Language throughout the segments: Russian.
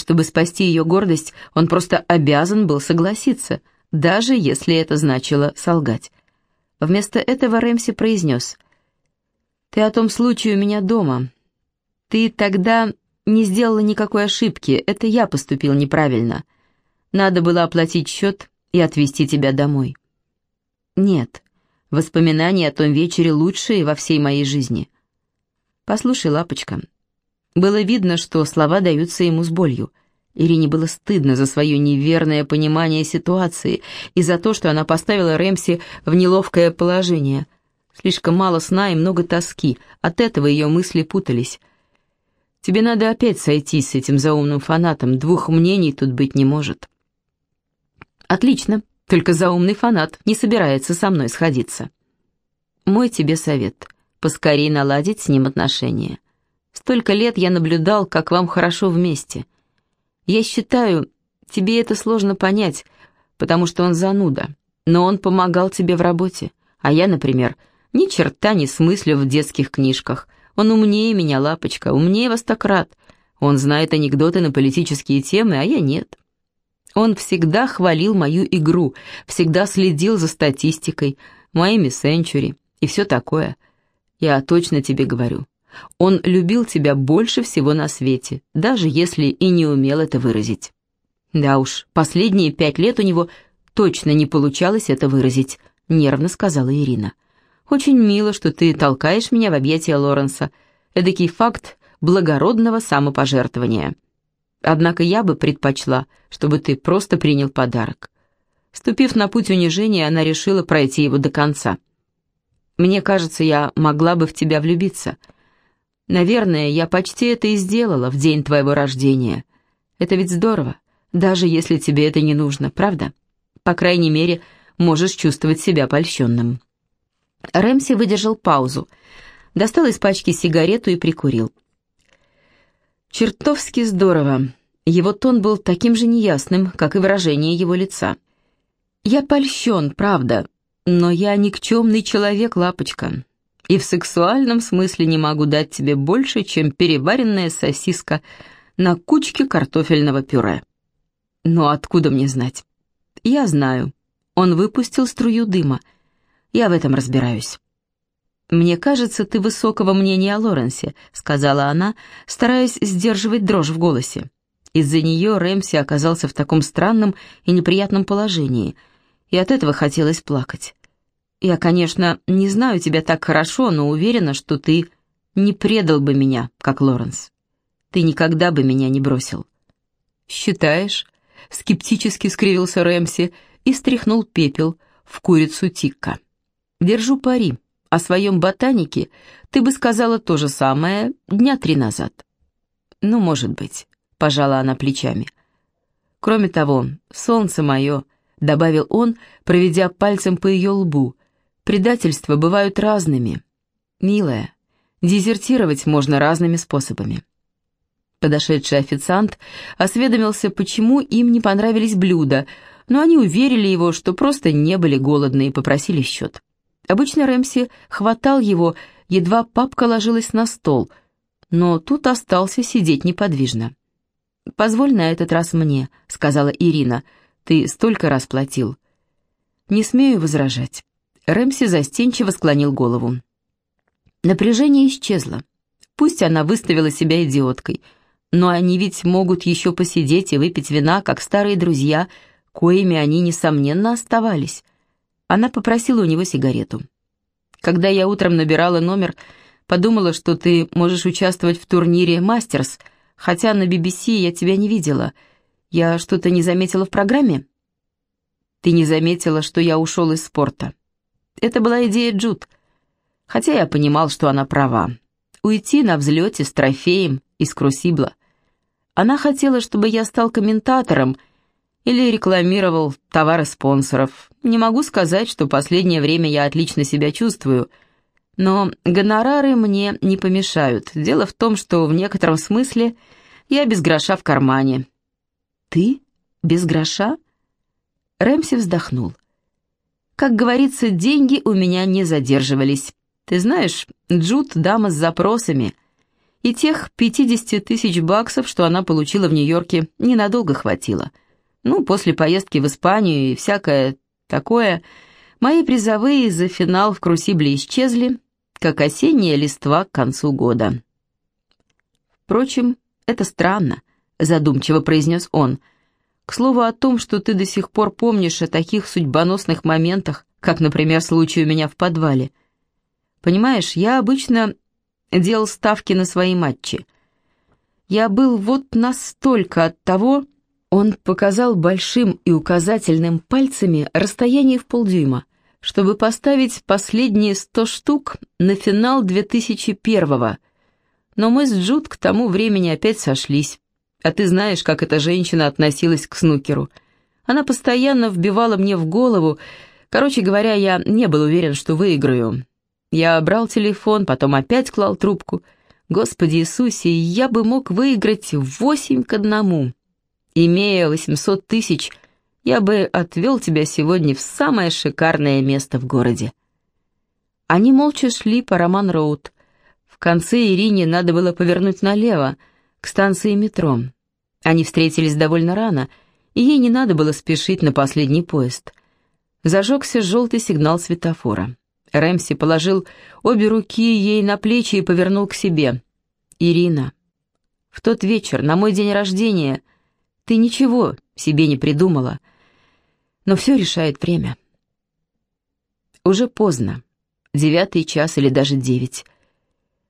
Чтобы спасти ее гордость, он просто обязан был согласиться, даже если это значило солгать. Вместо этого Рэмси произнес. «Ты о том случае у меня дома. Ты тогда не сделала никакой ошибки, это я поступил неправильно. Надо было оплатить счет и отвезти тебя домой». «Нет, воспоминания о том вечере лучшие во всей моей жизни». «Послушай, лапочка». Было видно, что слова даются ему с болью. Ирине было стыдно за свое неверное понимание ситуации и за то, что она поставила Рэмси в неловкое положение. Слишком мало сна и много тоски, от этого ее мысли путались. «Тебе надо опять сойтись с этим заумным фанатом, двух мнений тут быть не может». «Отлично, только заумный фанат не собирается со мной сходиться». «Мой тебе совет — поскорей наладить с ним отношения. Столько лет я наблюдал, как вам хорошо вместе». Я считаю, тебе это сложно понять, потому что он зануда, но он помогал тебе в работе, а я, например, ни черта не смыслю в детских книжках. Он умнее меня, лапочка, умнее вас так рад. Он знает анекдоты на политические темы, а я нет. Он всегда хвалил мою игру, всегда следил за статистикой, моими сенчури и все такое. Я точно тебе говорю, он любил тебя больше всего на свете, даже если и не умел это выразить. Да уж, последние пять лет у него точно не получалось это выразить, нервно сказала Ирина. Очень мило, что ты толкаешь меня в объятия Лоренса. Эдакий факт благородного самопожертвования. Однако я бы предпочла, чтобы ты просто принял подарок. Ступив на путь унижения, она решила пройти его до конца. Мне кажется, я могла бы в тебя влюбиться — Наверное, я почти это и сделала в день твоего рождения. Это ведь здорово, даже если тебе это не нужно, правда? По крайней мере, можешь чувствовать себя польщенным». Рэмси выдержал паузу, достал из пачки сигарету и прикурил. «Чертовски здорово!» Его тон был таким же неясным, как и выражение его лица. «Я польщен, правда, но я никчемный человек, лапочка и в сексуальном смысле не могу дать тебе больше, чем переваренная сосиска на кучке картофельного пюре. Но откуда мне знать? Я знаю. Он выпустил струю дыма. Я в этом разбираюсь. «Мне кажется, ты высокого мнения о Лоренсе», — сказала она, стараясь сдерживать дрожь в голосе. Из-за нее Рэмси оказался в таком странном и неприятном положении, и от этого хотелось плакать. Я, конечно, не знаю тебя так хорошо, но уверена, что ты не предал бы меня, как Лоренс. Ты никогда бы меня не бросил». «Считаешь?» — скептически скривился Рэмси и стряхнул пепел в курицу Тикка. «Держу пари. О своем ботанике ты бы сказала то же самое дня три назад». «Ну, может быть», — пожала она плечами. «Кроме того, солнце мое», — добавил он, проведя пальцем по ее лбу, Предательства бывают разными. Милая, дезертировать можно разными способами. Подошедший официант осведомился, почему им не понравились блюда, но они уверили его, что просто не были голодны и попросили счет. Обычно Рэмси хватал его, едва папка ложилась на стол, но тут остался сидеть неподвижно. «Позволь на этот раз мне», — сказала Ирина, — «ты столько раз платил». «Не смею возражать». Рэмси застенчиво склонил голову. Напряжение исчезло. Пусть она выставила себя идиоткой, но они ведь могут еще посидеть и выпить вина, как старые друзья, коими они, несомненно, оставались. Она попросила у него сигарету. «Когда я утром набирала номер, подумала, что ты можешь участвовать в турнире «Мастерс», хотя на BBC я тебя не видела. Я что-то не заметила в программе?» «Ты не заметила, что я ушел из спорта?» Это была идея Джуд, хотя я понимал, что она права. Уйти на взлете с трофеем из Крусибла. Она хотела, чтобы я стал комментатором или рекламировал товары спонсоров. Не могу сказать, что последнее время я отлично себя чувствую, но гонорары мне не помешают. Дело в том, что в некотором смысле я без гроша в кармане. «Ты? Без гроша?» Рэмси вздохнул. Как говорится, деньги у меня не задерживались. Ты знаешь, Джуд — дама с запросами. И тех 50 тысяч баксов, что она получила в Нью-Йорке, ненадолго хватило. Ну, после поездки в Испанию и всякое такое, мои призовые за финал в Крусибле исчезли, как осенняя листва к концу года. Впрочем, это странно, задумчиво произнес он. К слову о том, что ты до сих пор помнишь о таких судьбоносных моментах, как, например, случай у меня в подвале. Понимаешь, я обычно делал ставки на свои матчи. Я был вот настолько от того... Он показал большим и указательным пальцами расстояние в полдюйма, чтобы поставить последние сто штук на финал 2001-го. Но мы с Джуд к тому времени опять сошлись. А ты знаешь, как эта женщина относилась к снукеру. Она постоянно вбивала мне в голову... Короче говоря, я не был уверен, что выиграю. Я брал телефон, потом опять клал трубку. Господи Иисусе, я бы мог выиграть восемь к одному. Имея восемьсот тысяч, я бы отвел тебя сегодня в самое шикарное место в городе. Они молча шли по Роман-Роуд. В конце Ирине надо было повернуть налево, к станции метро. Они встретились довольно рано, и ей не надо было спешить на последний поезд. Зажегся желтый сигнал светофора. Рэмси положил обе руки ей на плечи и повернул к себе. «Ирина, в тот вечер, на мой день рождения, ты ничего себе не придумала, но все решает время. Уже поздно, девятый час или даже девять.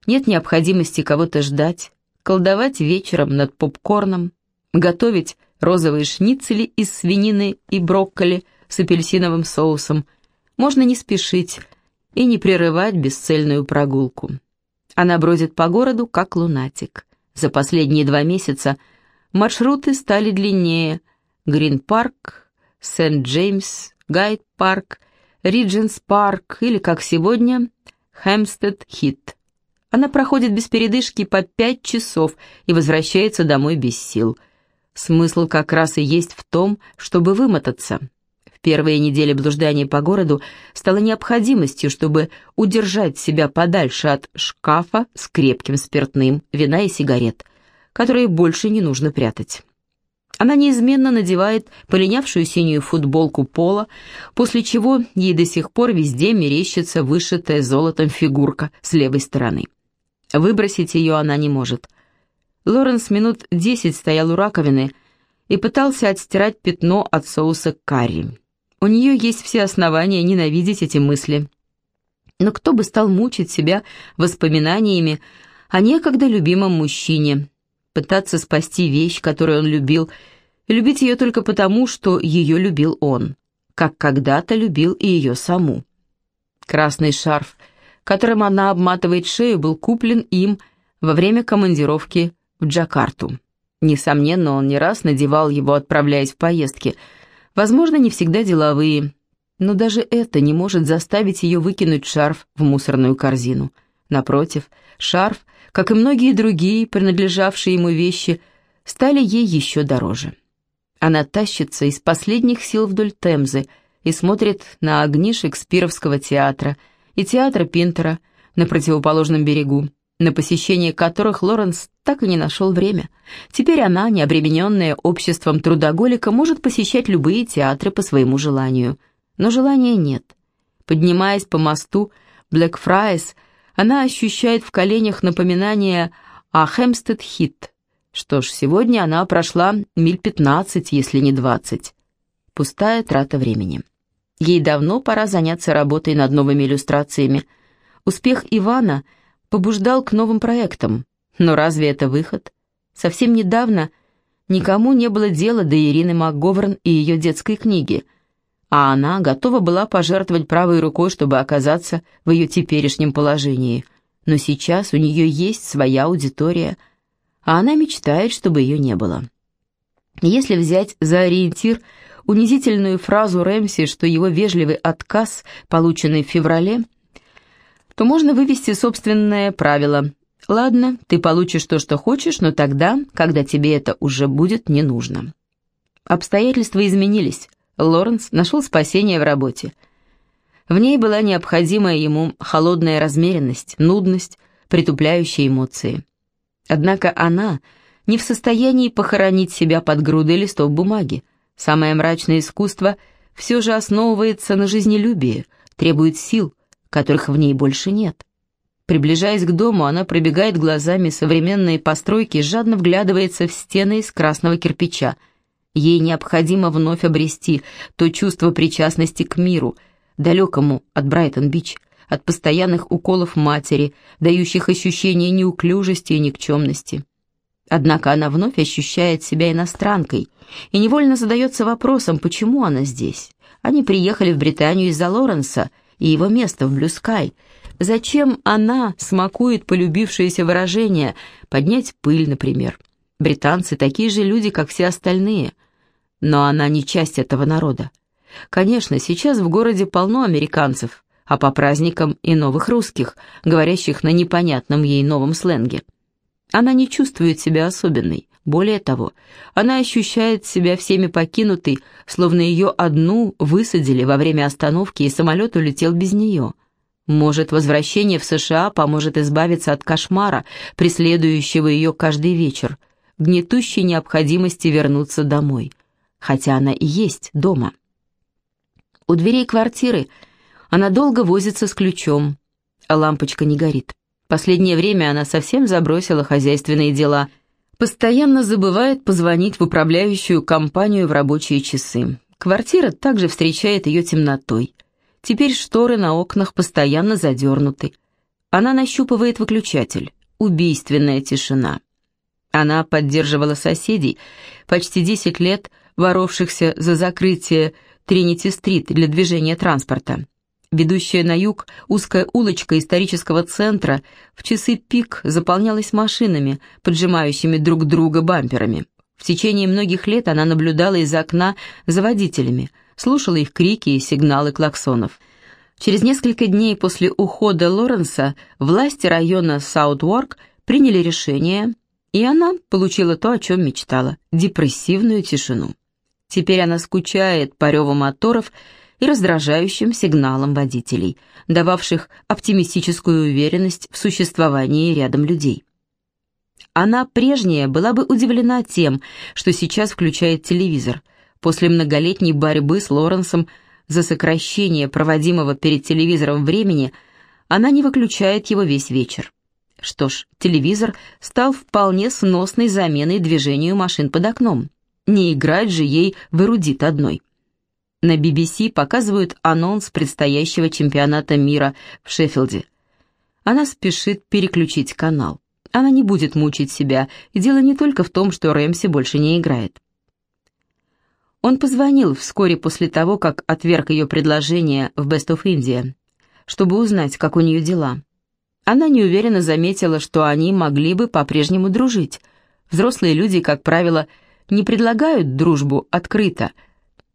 Нет необходимости кого-то ждать, колдовать вечером над попкорном, готовить розовые шницели из свинины и брокколи с апельсиновым соусом. Можно не спешить, и не прерывать бесцельную прогулку. Она бродит по городу, как лунатик. За последние два месяца маршруты стали длиннее. Грин-парк, Сент-Джеймс, Гайд-парк, Ридженс-парк или, как сегодня, Хэмстед-Хит. Она проходит без передышки по пять часов и возвращается домой без сил. Смысл как раз и есть в том, чтобы вымотаться первые недели блуждания по городу стало необходимостью, чтобы удержать себя подальше от шкафа с крепким спиртным, вина и сигарет, которые больше не нужно прятать. Она неизменно надевает полинявшую синюю футболку пола, после чего ей до сих пор везде мерещится вышитая золотом фигурка с левой стороны. Выбросить ее она не может. Лоренс минут десять стоял у раковины и пытался отстирать пятно от соуса карри. У нее есть все основания ненавидеть эти мысли. Но кто бы стал мучить себя воспоминаниями о некогда любимом мужчине, пытаться спасти вещь, которую он любил, любить ее только потому, что ее любил он, как когда-то любил и ее саму. Красный шарф, которым она обматывает шею, был куплен им во время командировки в Джакарту. Несомненно, он не раз надевал его, отправляясь в поездки – Возможно, не всегда деловые, но даже это не может заставить ее выкинуть шарф в мусорную корзину. Напротив, шарф, как и многие другие принадлежавшие ему вещи, стали ей еще дороже. Она тащится из последних сил вдоль Темзы и смотрит на огни Шекспировского театра и театра Пинтера на противоположном берегу, на посещение которых Лоренс так и не нашел время. Теперь она, не обремененная обществом трудоголика, может посещать любые театры по своему желанию. Но желания нет. Поднимаясь по мосту Блэкфрайс, она ощущает в коленях напоминание о Хэмпстед-Хит. Что ж, сегодня она прошла миль 15, если не 20. Пустая трата времени. Ей давно пора заняться работой над новыми иллюстрациями. Успех Ивана — побуждал к новым проектам. Но разве это выход? Совсем недавно никому не было дела до Ирины МакГоверн и ее детской книги, а она готова была пожертвовать правой рукой, чтобы оказаться в ее теперешнем положении. Но сейчас у нее есть своя аудитория, а она мечтает, чтобы ее не было. Если взять за ориентир унизительную фразу Рэмси, что его вежливый отказ, полученный в феврале – то можно вывести собственное правило. Ладно, ты получишь то, что хочешь, но тогда, когда тебе это уже будет не нужно. Обстоятельства изменились. Лоренс нашел спасение в работе. В ней была необходимая ему холодная размеренность, нудность, притупляющие эмоции. Однако она не в состоянии похоронить себя под грудой листов бумаги. Самое мрачное искусство все же основывается на жизнелюбии, требует сил, которых в ней больше нет. Приближаясь к дому, она пробегает глазами современные постройки жадно вглядывается в стены из красного кирпича. Ей необходимо вновь обрести то чувство причастности к миру, далекому от Брайтон-Бич, от постоянных уколов матери, дающих ощущение неуклюжести и никчемности. Однако она вновь ощущает себя иностранкой и невольно задается вопросом, почему она здесь. Они приехали в Британию из-за Лоренса и его места в Блюскай. Зачем она смакует полюбившееся выражение «поднять пыль», например? Британцы такие же люди, как все остальные. Но она не часть этого народа. Конечно, сейчас в городе полно американцев, а по праздникам и новых русских, говорящих на непонятном ей новом сленге. Она не чувствует себя особенной. Более того, она ощущает себя всеми покинутой, словно ее одну высадили во время остановки, и самолет улетел без нее. Может, возвращение в США поможет избавиться от кошмара, преследующего ее каждый вечер, гнетущей необходимости вернуться домой, хотя она и есть дома. У дверей квартиры она долго возится с ключом, а лампочка не горит. Последнее время она совсем забросила хозяйственные дела, постоянно забывает позвонить в управляющую компанию в рабочие часы. Квартира также встречает ее темнотой. Теперь шторы на окнах постоянно задернуты. Она нащупывает выключатель. Убийственная тишина. Она поддерживала соседей, почти 10 лет воровшихся за закрытие Тринити-стрит для движения транспорта. Ведущая на юг узкая улочка исторического центра в часы пик заполнялась машинами, поджимающими друг друга бамперами. В течение многих лет она наблюдала из окна за водителями, слушала их крики и сигналы клаксонов. Через несколько дней после ухода Лоренса власти района Саутворк приняли решение, и она получила то, о чем мечтала – депрессивную тишину. Теперь она скучает по реву моторов и раздражающим сигналам водителей, дававших оптимистическую уверенность в существовании рядом людей. Она прежняя была бы удивлена тем, что сейчас включает телевизор. После многолетней борьбы с Лоренсом за сокращение проводимого перед телевизором времени она не выключает его весь вечер. Что ж, телевизор стал вполне сносной заменой движению машин под окном. Не играть же ей в эрудит одной. На BBC показывают анонс предстоящего чемпионата мира в Шеффилде. Она спешит переключить канал. Она не будет мучить себя, и дело не только в том, что Рэмси больше не играет. Он позвонил вскоре после того, как отверг ее предложение в Best of India, чтобы узнать, как у нее дела. Она неуверенно заметила, что они могли бы по-прежнему дружить. Взрослые люди, как правило, не предлагают дружбу открыто –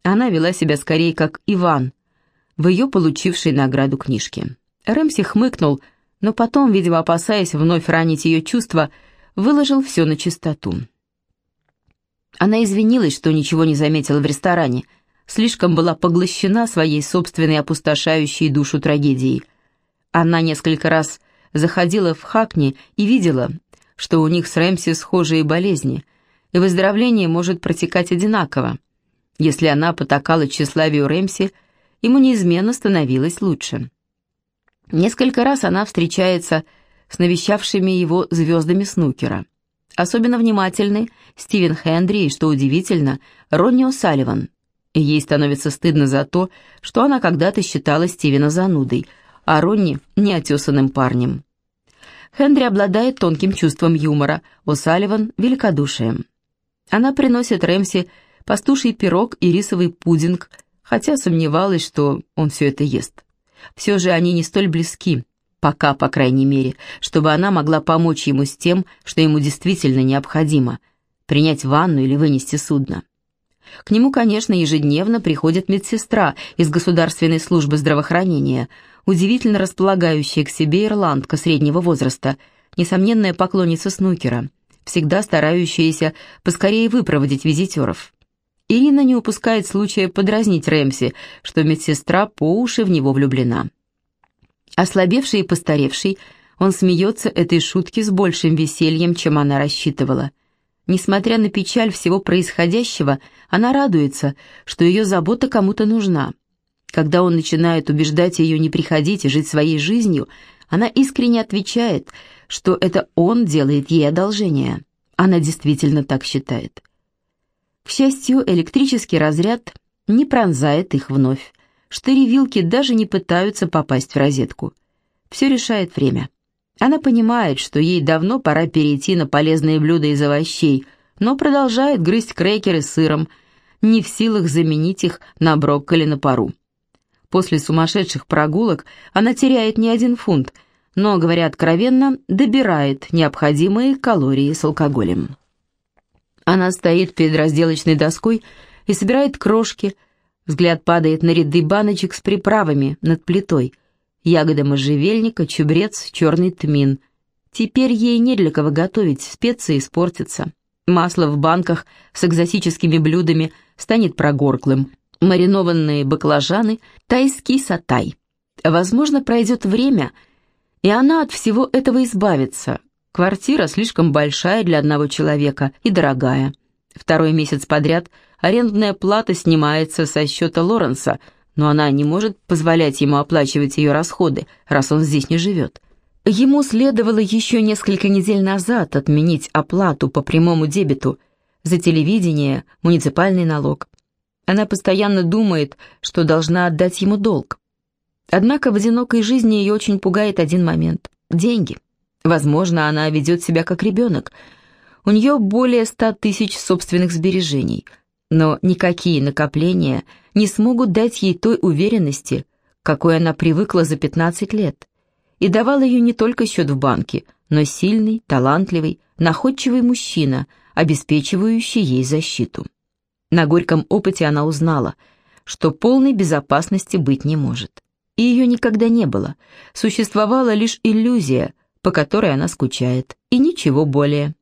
она вела себя скорее как Иван, в ее получившей награду книжке. Рэмси хмыкнул, но потом, видимо, опасаясь вновь ранить ее чувства, выложил все на чистоту. Она извинилась, что ничего не заметила в ресторане, слишком была поглощена своей собственной опустошающей душу трагедией. Она несколько раз заходила в Хакни и видела, что у них с Рэмси схожие болезни, и выздоровление может протекать одинаково. Если она потакала тщеславию Рэмси, ему неизменно становилось лучше. Несколько раз она встречается с навещавшими его звездами снукера. Особенно внимательны Стивен Хендри и, что удивительно, Ронни О'Салливан. ей становится стыдно за то, что она когда-то считала Стивена занудой, а Ронни – неотесанным парнем. Хендри обладает тонким чувством юмора, О'Салливан – великодушием. Она приносит Рэмси пастуший пирог и рисовый пудинг, хотя сомневалась, что он все это ест. Все же они не столь близки, пока, по крайней мере, чтобы она могла помочь ему с тем, что ему действительно необходимо – принять ванну или вынести судно. К нему, конечно, ежедневно приходит медсестра из Государственной службы здравоохранения, удивительно располагающая к себе ирландка среднего возраста, несомненная поклонница снукера, всегда старающаяся поскорее выпроводить визитеров. Ирина не упускает случая подразнить Рэмси, что медсестра по уши в него влюблена. Ослабевший и постаревший, Он смеется этой шутки с большим весельем, чем она рассчитывала. Несмотря на печаль всего происходящего, она радуется, что ее забота кому-то нужна. Когда он начинает убеждать ее не приходить и жить своей жизнью, она искренне отвечает, что это он делает ей одолжение. Она действительно так считает. К счастью, электрический разряд не пронзает их вновь. Штыри-вилки даже не пытаются попасть в розетку. Все решает время. Она понимает, что ей давно пора перейти на полезные блюда из овощей, но продолжает грызть крекеры с сыром, не в силах заменить их на брокколи на пару. После сумасшедших прогулок она теряет не один фунт, но, говоря откровенно, добирает необходимые калории с алкоголем. Она стоит перед разделочной доской и собирает крошки, взгляд падает на ряды баночек с приправами над плитой – ягоды можжевельника, чубрец, черный тмин. Теперь ей не для кого готовить, специи испортятся. Масло в банках с экзотическими блюдами станет прогорклым. Маринованные баклажаны, тайский сатай. Возможно, пройдет время, и она от всего этого избавится. Квартира слишком большая для одного человека и дорогая. Второй месяц подряд арендная плата снимается со счета Лоренса – но она не может позволять ему оплачивать ее расходы, раз он здесь не живет. Ему следовало еще несколько недель назад отменить оплату по прямому дебету за телевидение, муниципальный налог. Она постоянно думает, что должна отдать ему долг. Однако в одинокой жизни ее очень пугает один момент – деньги. Возможно, она ведет себя как ребенок. У нее более ста тысяч собственных сбережений – но никакие накопления не смогут дать ей той уверенности, какой она привыкла за 15 лет. И давал ее не только счет в банке, но сильный, талантливый, находчивый мужчина, обеспечивающий ей защиту. На горьком опыте она узнала, что полной безопасности быть не может. И ее никогда не было. Существовала лишь иллюзия, по которой она скучает, и ничего более.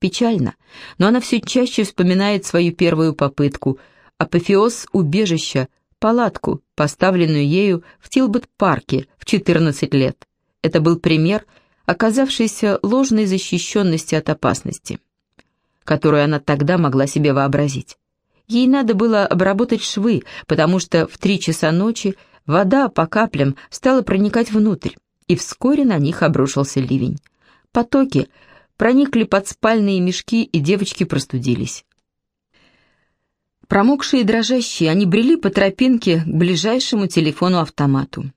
Печально, но она все чаще вспоминает свою первую попытку, апофеоз убежища, палатку, поставленную ею в Тилбет-парке в 14 лет. Это был пример, оказавшийся ложной защищенности от опасности, которую она тогда могла себе вообразить. Ей надо было обработать швы, потому что в три часа ночи вода по каплям стала проникать внутрь, и вскоре на них обрушился ливень. Потоки проникли под спальные мешки, и девочки простудились. Промокшие и дрожащие, они брели по тропинке к ближайшему телефону-автомату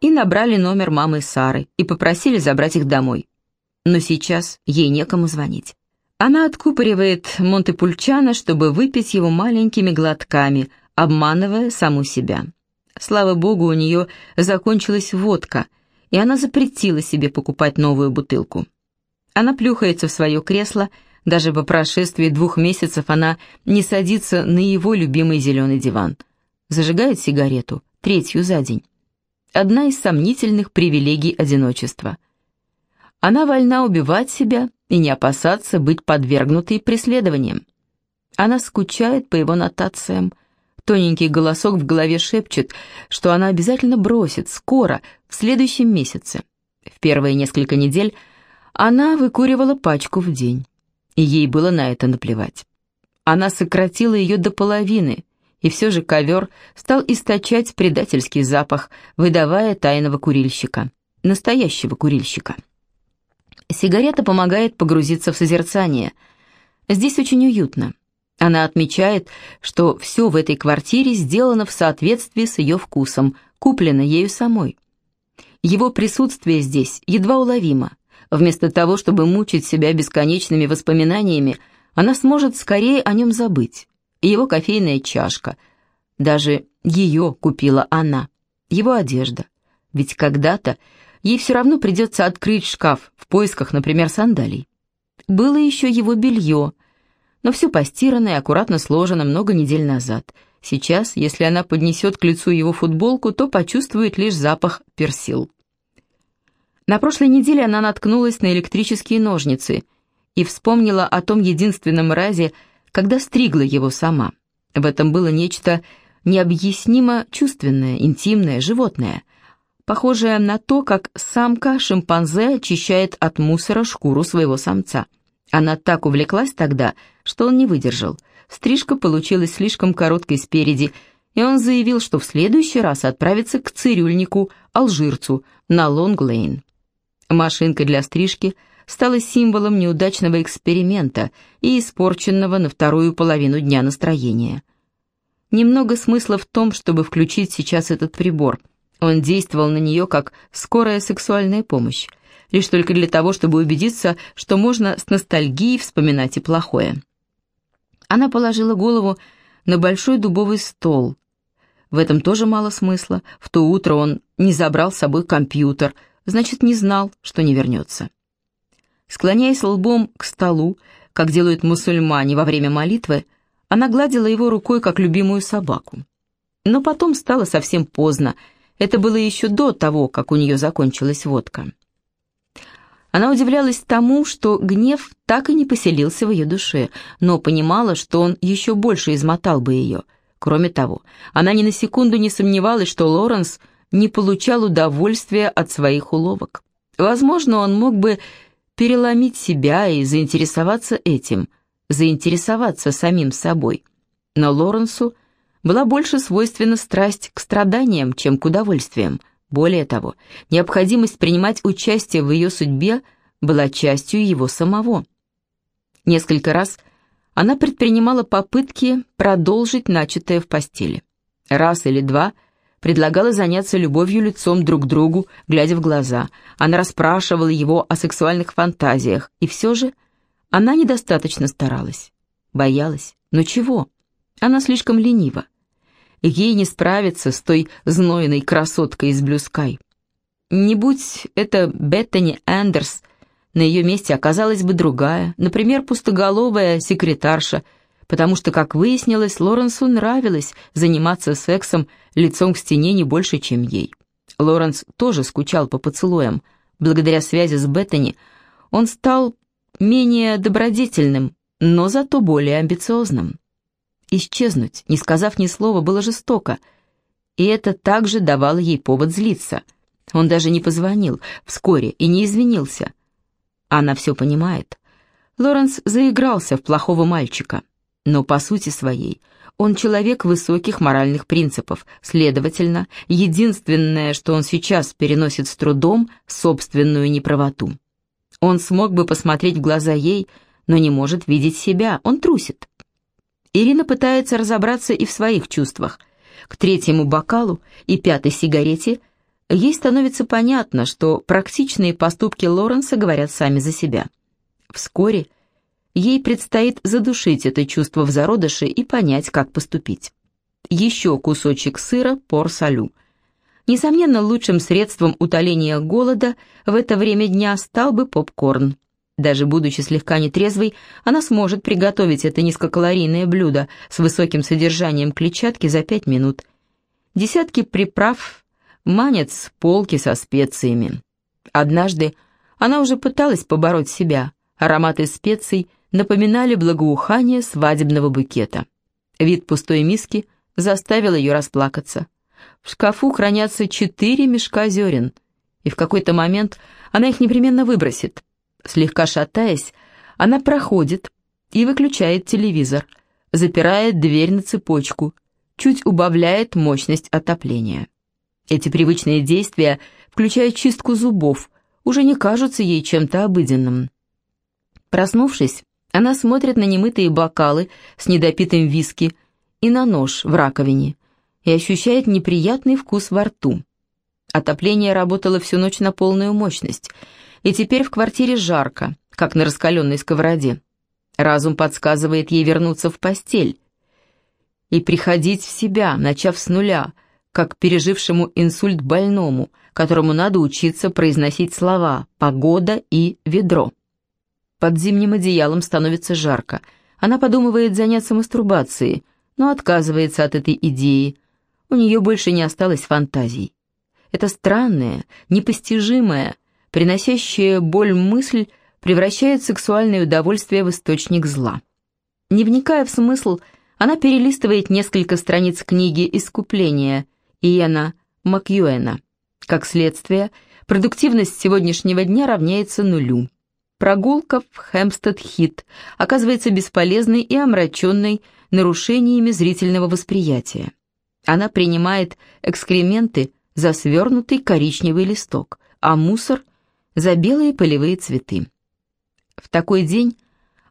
и набрали номер мамы Сары и попросили забрать их домой. Но сейчас ей некому звонить. Она откупоривает Монтепульчана, чтобы выпить его маленькими глотками, обманывая саму себя. Слава богу, у нее закончилась водка, и она запретила себе покупать новую бутылку. Она плюхается в свое кресло, даже по прошествии двух месяцев она не садится на его любимый зеленый диван. Зажигает сигарету, третью за день. Одна из сомнительных привилегий одиночества. Она вольна убивать себя и не опасаться быть подвергнутой преследованиям. Она скучает по его нотациям. Тоненький голосок в голове шепчет, что она обязательно бросит, скоро, в следующем месяце. В первые несколько недель – она выкуривала пачку в день, и ей было на это наплевать. Она сократила ее до половины, и все же ковер стал источать предательский запах, выдавая тайного курильщика, настоящего курильщика. Сигарета помогает погрузиться в созерцание. Здесь очень уютно. Она отмечает, что все в этой квартире сделано в соответствии с ее вкусом, куплено ею самой. Его присутствие здесь едва уловимо, Вместо того, чтобы мучить себя бесконечными воспоминаниями, она сможет скорее о нем забыть. Его кофейная чашка. Даже ее купила она. Его одежда. Ведь когда-то ей все равно придется открыть шкаф в поисках, например, сандалий. Было еще его белье, но все постирано и аккуратно сложено много недель назад. Сейчас, если она поднесет к лицу его футболку, то почувствует лишь запах персил. На прошлой неделе она наткнулась на электрические ножницы и вспомнила о том единственном разе, когда стригла его сама. В этом было нечто необъяснимо чувственное, интимное, животное. похожая на то, как самка шимпанзе очищает от мусора шкуру своего самца. Она так увлеклась тогда, что он не выдержал. Стрижка получилась слишком короткой спереди, и он заявил, что в следующий раз отправится к цирюльнику, алжирцу, на Лонг-Лейн. Машинка для стрижки стала символом неудачного эксперимента и испорченного на вторую половину дня настроения. Немного смысла в том, чтобы включить сейчас этот прибор. Он действовал на нее как скорая сексуальная помощь, лишь только для того, чтобы убедиться, что можно с ностальгией вспоминать и плохое. Она положила голову на большой дубовый стол. В этом тоже мало смысла. В то утро он не забрал с собой компьютер, значит, не знал, что не вернется. Склоняясь лбом к столу, как делают мусульмане во время молитвы, она гладила его рукой, как любимую собаку. Но потом стало совсем поздно. Это было еще до того, как у нее закончилась водка. Она удивлялась тому, что гнев так и не поселился в ее душе, но понимала, что он еще больше измотал бы ее. Кроме того, она ни на секунду не сомневалась, что Лоренс не получал удовольствия от своих уловок. Возможно, он мог бы переломить себя и заинтересоваться этим, заинтересоваться самим собой. Но Лоренсу была больше свойственна страсть к страданиям, чем к удовольствиям – более того, необходимость принимать участие в ее судьбе была частью его самого. Несколько раз она предпринимала попытки продолжить начатое в постели. Раз или два предлагала заняться любовью лицом друг к другу, глядя в глаза. Она расспрашивала его о сексуальных фантазиях, и все же она недостаточно старалась. Боялась. Но чего? Она слишком ленива. Ей не справиться с той знойной красоткой из Блюскай. Не будь это Беттани Эндерс, на ее месте оказалась бы другая, например, пустоголовая секретарша, потому что, как выяснилось, Лоренсу нравилось заниматься сексом лицом к стене не больше, чем ей. Лоренс тоже скучал по поцелуям. Благодаря связи с Беттани он стал менее добродетельным, но зато более амбициозным. Исчезнуть, не сказав ни слова, было жестоко, и это также давало ей повод злиться. Он даже не позвонил вскоре и не извинился. Она все понимает. Лоренс заигрался в плохого мальчика, но по сути своей он человек высоких моральных принципов, следовательно, единственное, что он сейчас переносит с трудом, собственную неправоту. Он смог бы посмотреть в глаза ей, но не может видеть себя, он трусит. Ирина пытается разобраться и в своих чувствах. К третьему бокалу и пятой сигарете ей становится понятно, что практичные поступки Лоренса говорят сами за себя. Вскоре ей предстоит задушить это чувство в зародыше и понять, как поступить. Еще кусочек сыра пор-салю. Несомненно, лучшим средством утоления голода в это время дня стал бы попкорн. Даже будучи слегка нетрезвой, она сможет приготовить это низкокалорийное блюдо с высоким содержанием клетчатки за пять минут. Десятки приправ манят с полки со специями. Однажды она уже пыталась побороть себя. Ароматы специй напоминали благоухание свадебного букета. Вид пустой миски заставил ее расплакаться. В шкафу хранятся четыре мешка зерен, и в какой-то момент она их непременно выбросит. Слегка шатаясь, она проходит и выключает телевизор, запирает дверь на цепочку, чуть убавляет мощность отопления. Эти привычные действия, включая чистку зубов, уже не кажутся ей чем-то обыденным. Проснувшись, она смотрит на немытые бокалы с недопитым виски и на нож в раковине и ощущает неприятный вкус во рту. Отопление работало всю ночь на полную мощность, и теперь в квартире жарко, как на раскаленной сковороде. Разум подсказывает ей вернуться в постель и приходить в себя, начав с нуля, как пережившему инсульт больному, которому надо учиться произносить слова «погода» и «ведро». Под зимним одеялом становится жарко. Она подумывает заняться мастурбацией, но отказывается от этой идеи. У нее больше не осталось фантазий. Это странное, непостижимое, Приносящая боль мысль превращает сексуальное удовольствие в источник зла. Не вникая в смысл, она перелистывает несколько страниц книги «Искупление» Иена Макьюэна. Как следствие, продуктивность сегодняшнего дня равняется нулю. Прогулка в Хэмпстед-Хит оказывается бесполезной и омраченной нарушениями зрительного восприятия. Она принимает экскременты за свернутый коричневый листок, а мусор – за белые полевые цветы. В такой день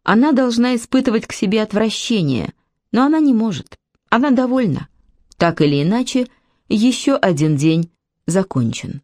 она должна испытывать к себе отвращение, но она не может. Она довольна. Так или иначе, еще один день закончен.